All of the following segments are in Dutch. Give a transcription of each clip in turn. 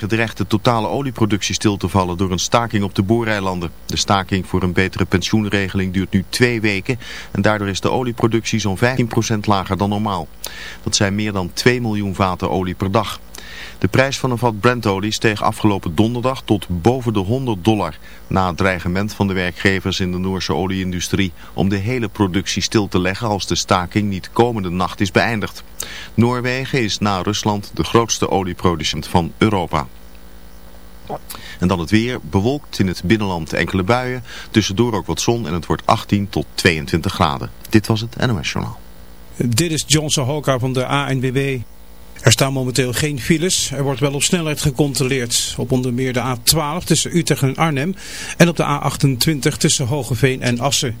Noorwegen de totale olieproductie stil te vallen door een staking op de booreilanden. De staking voor een betere pensioenregeling duurt nu twee weken en daardoor is de olieproductie zo'n 15% lager dan normaal. Dat zijn meer dan 2 miljoen vaten olie per dag. De prijs van een vat Brentolie steeg afgelopen donderdag tot boven de 100 dollar. Na het dreigement van de werkgevers in de Noorse olieindustrie om de hele productie stil te leggen als de staking niet komende nacht is beëindigd. Noorwegen is na Rusland de grootste olieproducent van Europa. En dan het weer, bewolkt in het binnenland enkele buien, tussendoor ook wat zon en het wordt 18 tot 22 graden. Dit was het NOS Journaal. Dit is Johnson Hoka van de ANWB. Er staan momenteel geen files. Er wordt wel op snelheid gecontroleerd. Op onder meer de A12 tussen Utrecht en Arnhem. En op de A28 tussen Hogeveen en Assen.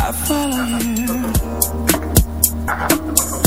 I follow you.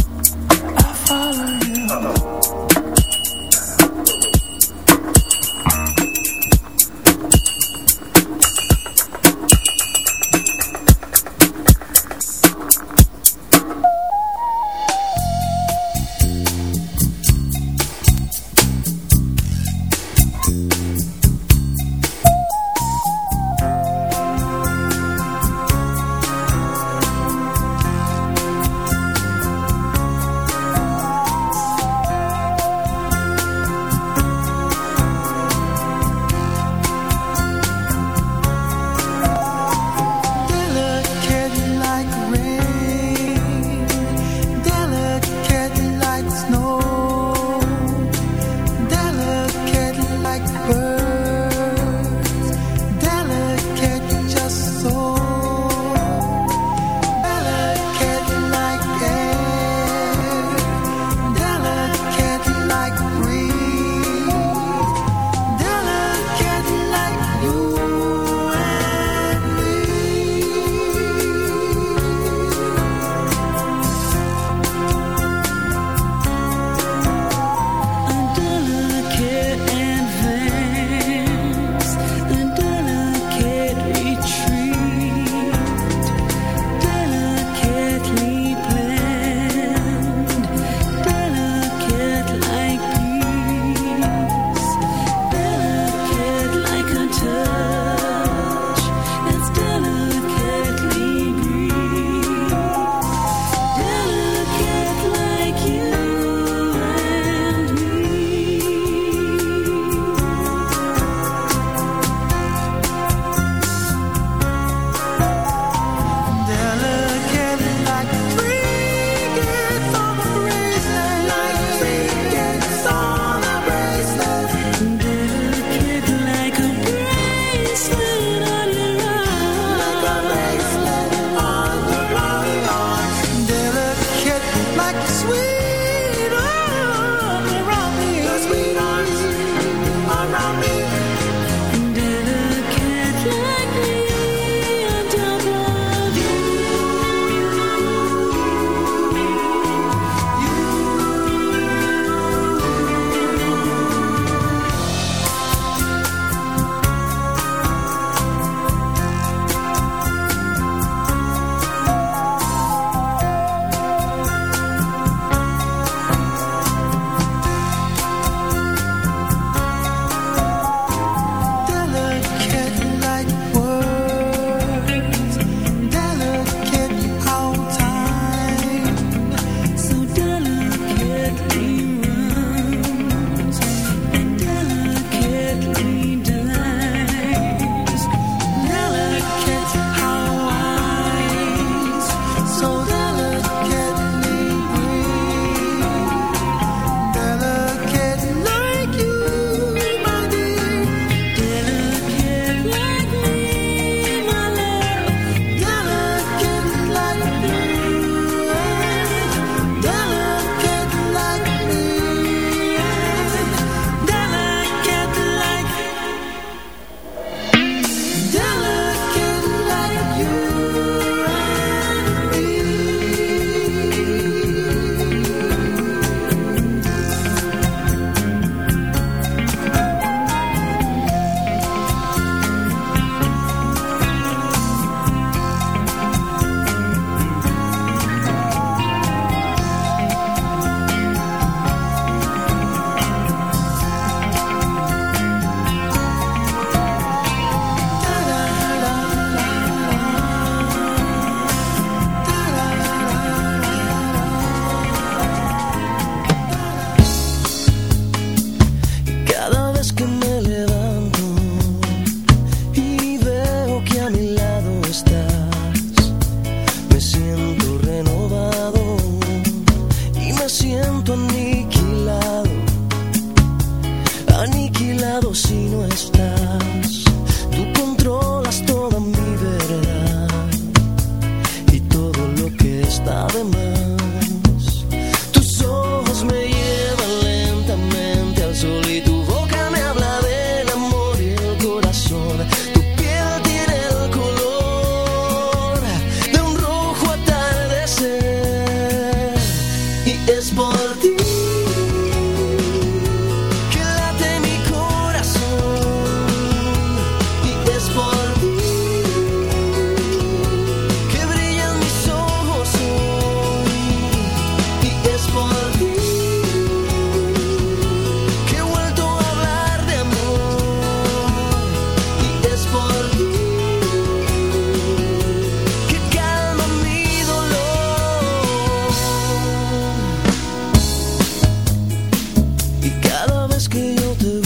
que yo te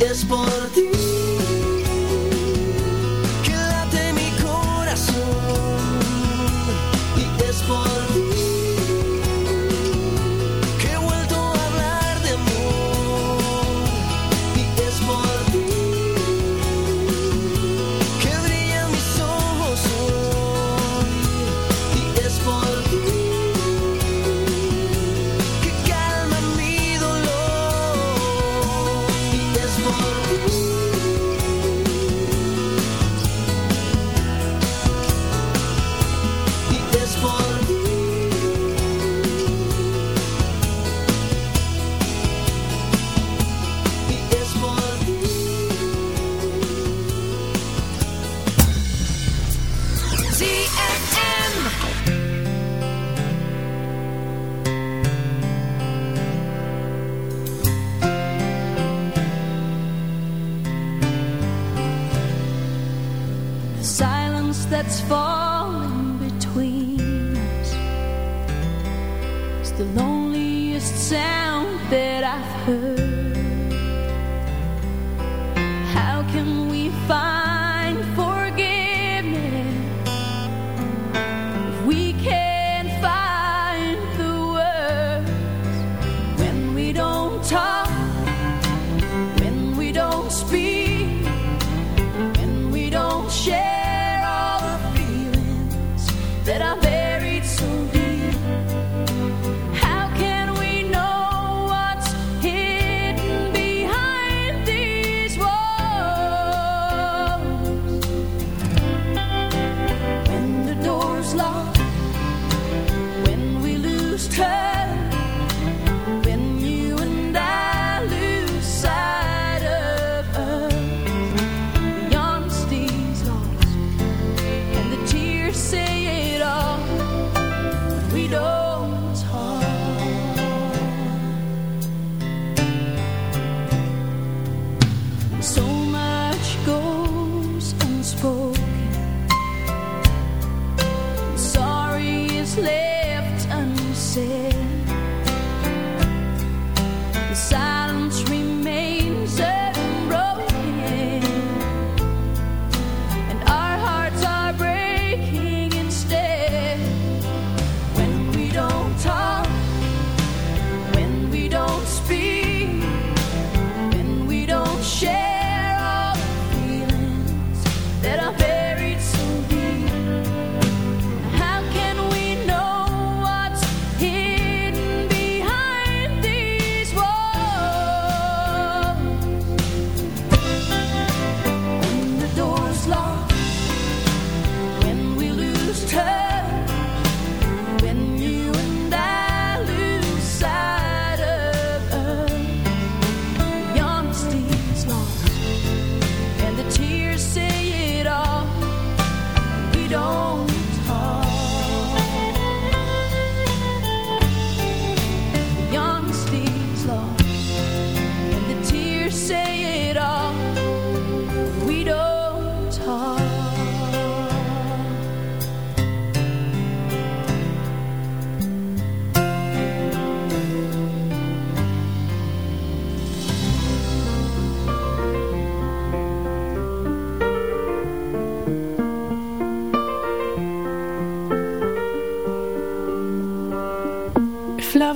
Esporte. por ti.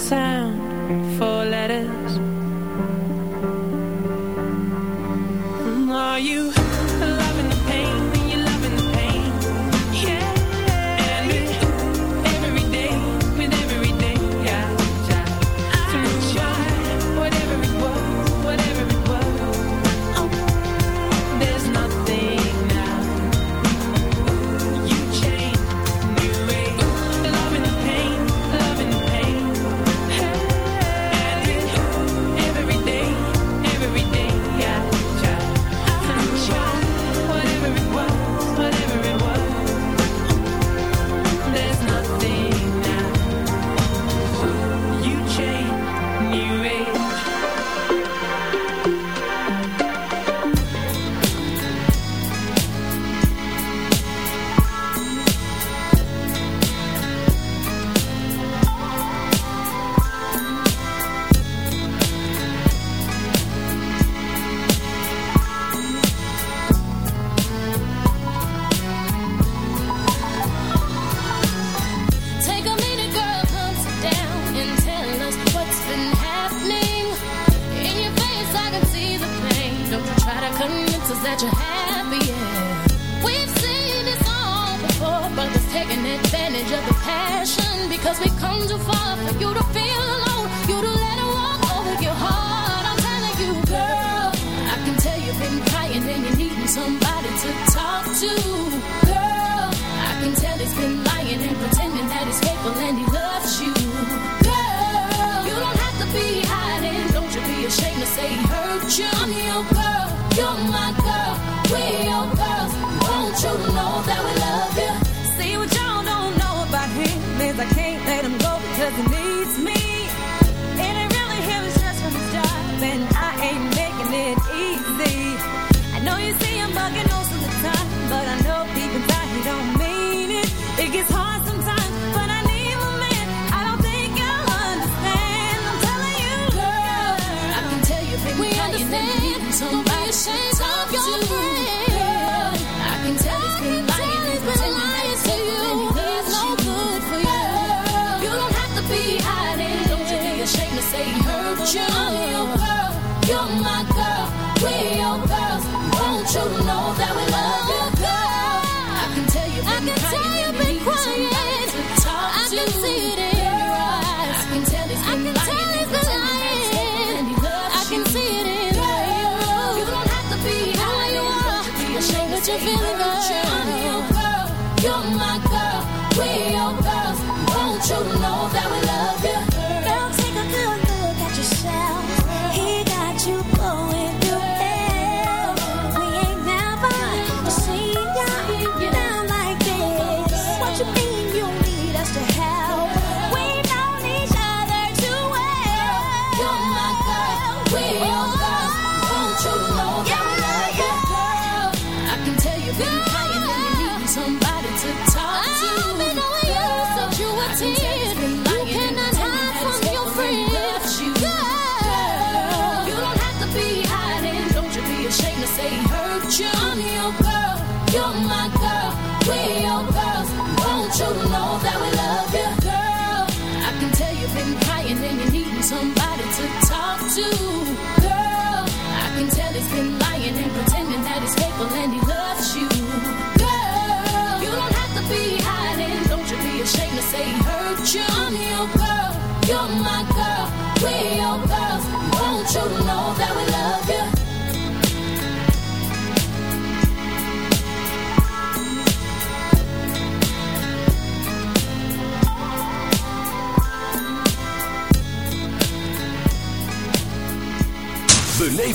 sound. it needs me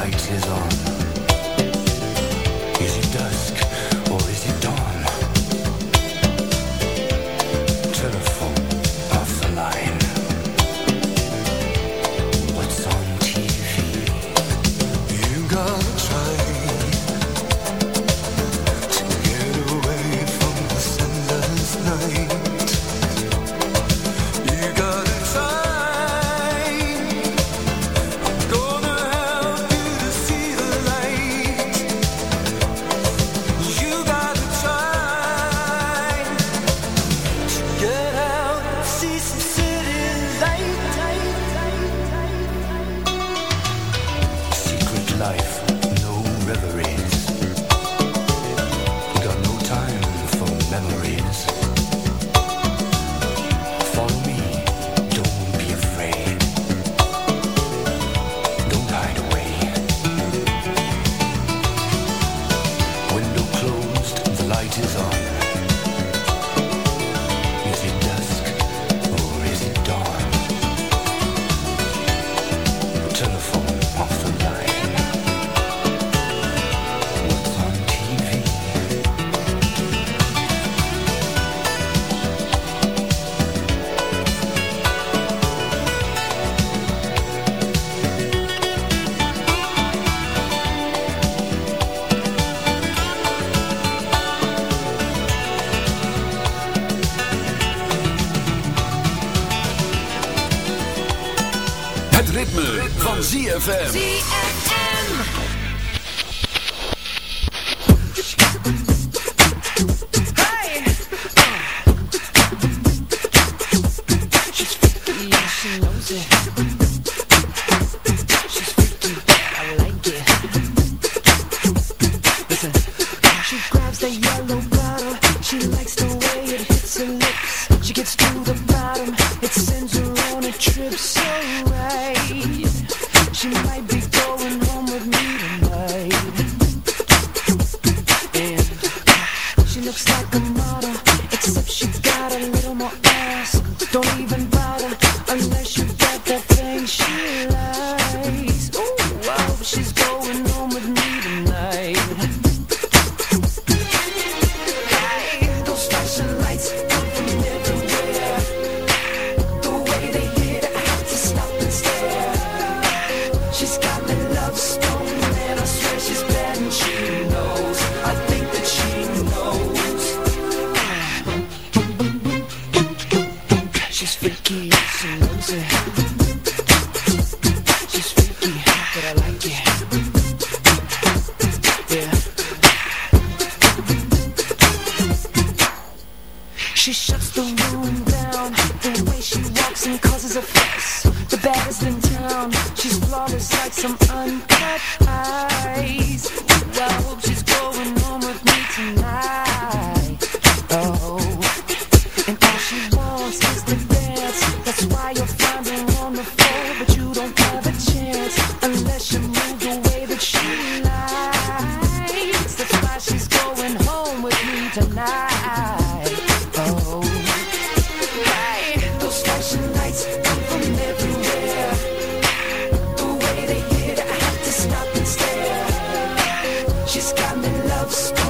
light is on. Is it done? ZFM. love.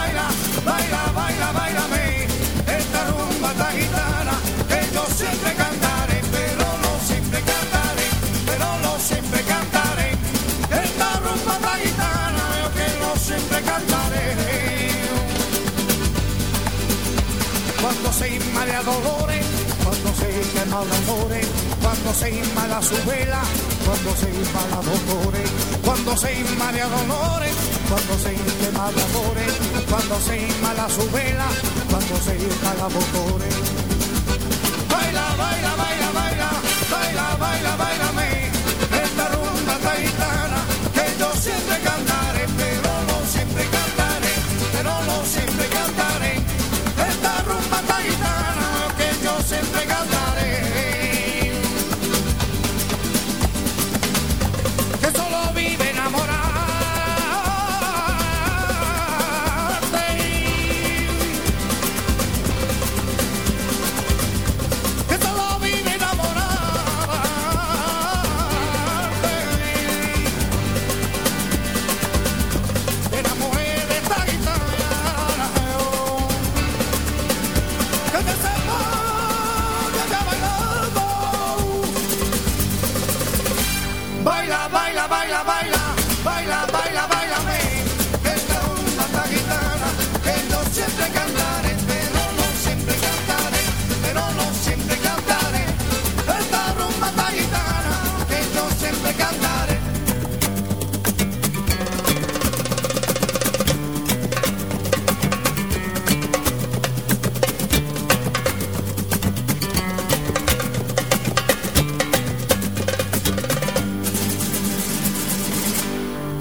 Cuando se inmala dolores, cuando se quema de amores, cuando se inmala su vela, cuando se inmala dolores, cuando se inmala dolores, cuando se quema de amores, cuando se inmala su vela, cuando se inmala dolores. Baila, baila, baila, baila, baila, baila, bailame,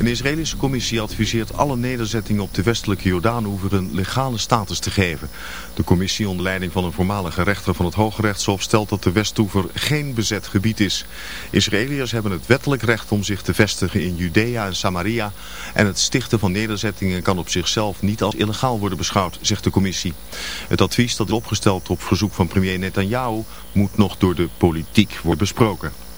Een Israëlische commissie adviseert alle nederzettingen op de westelijke Jordaanhoever een legale status te geven. De commissie onder leiding van een voormalige rechter van het Hoge Rechtshof stelt dat de Westhoever geen bezet gebied is. Israëliërs hebben het wettelijk recht om zich te vestigen in Judea en Samaria en het stichten van nederzettingen kan op zichzelf niet als illegaal worden beschouwd, zegt de commissie. Het advies dat is opgesteld op verzoek van premier Netanyahu moet nog door de politiek worden besproken.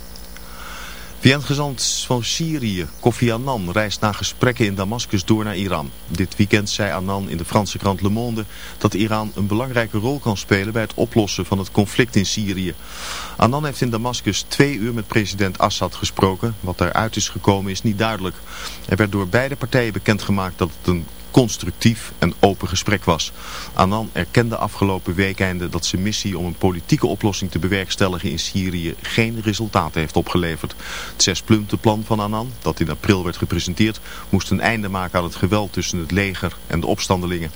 VN-gezant van Syrië, Kofi Annan, reist na gesprekken in Damascus door naar Iran. Dit weekend zei Annan in de Franse krant Le Monde dat Iran een belangrijke rol kan spelen bij het oplossen van het conflict in Syrië. Annan heeft in Damascus twee uur met president Assad gesproken. Wat daaruit is gekomen is niet duidelijk. Er werd door beide partijen bekendgemaakt dat het een constructief en open gesprek was. Annan erkende afgelopen weekende dat zijn missie om een politieke oplossing te bewerkstelligen in Syrië geen resultaten heeft opgeleverd. Het zespuntenplan van Annan, dat in april werd gepresenteerd, moest een einde maken aan het geweld tussen het leger en de opstandelingen.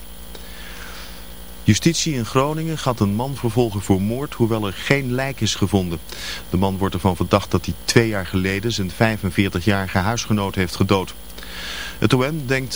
Justitie in Groningen gaat een man vervolgen voor moord, hoewel er geen lijk is gevonden. De man wordt ervan verdacht dat hij twee jaar geleden zijn 45-jarige huisgenoot heeft gedood. Het OM denkt...